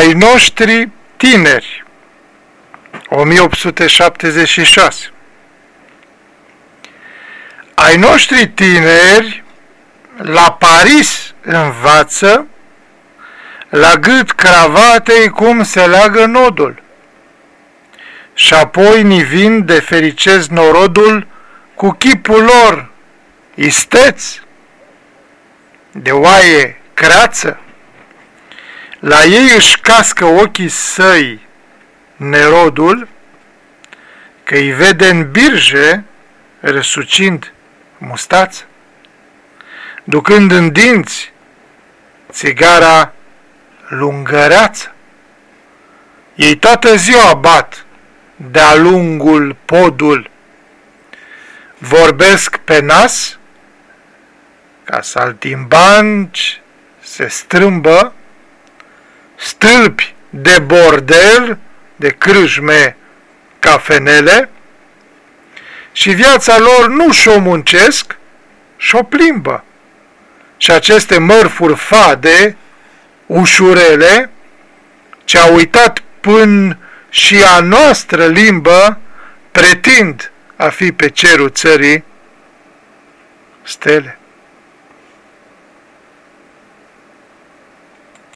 ai noștri tineri, 1876. Ai noștri tineri la Paris învață la gât cravatei cum se leagă nodul. Și apoi nivind de fericez norodul cu chipul lor isteț, de oaie creață. La ei își cască ochii săi nerodul, că îi vede în birje răsucind mustață, ducând în dinți țigara lungăreață. Ei toată ziua bat de-a lungul podul, vorbesc pe nas, ca saltimbanci se strâmbă, stâlpi de bordel, de crâșme, cafenele, și viața lor nu și-o muncesc, și-o plimbă. Și aceste mărfuri fade, ușurele, ce au uitat până și a noastră limbă, pretind a fi pe cerul țării stele.